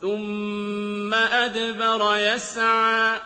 ثُمَّ أَدْبَرَ يَسْعَىٰ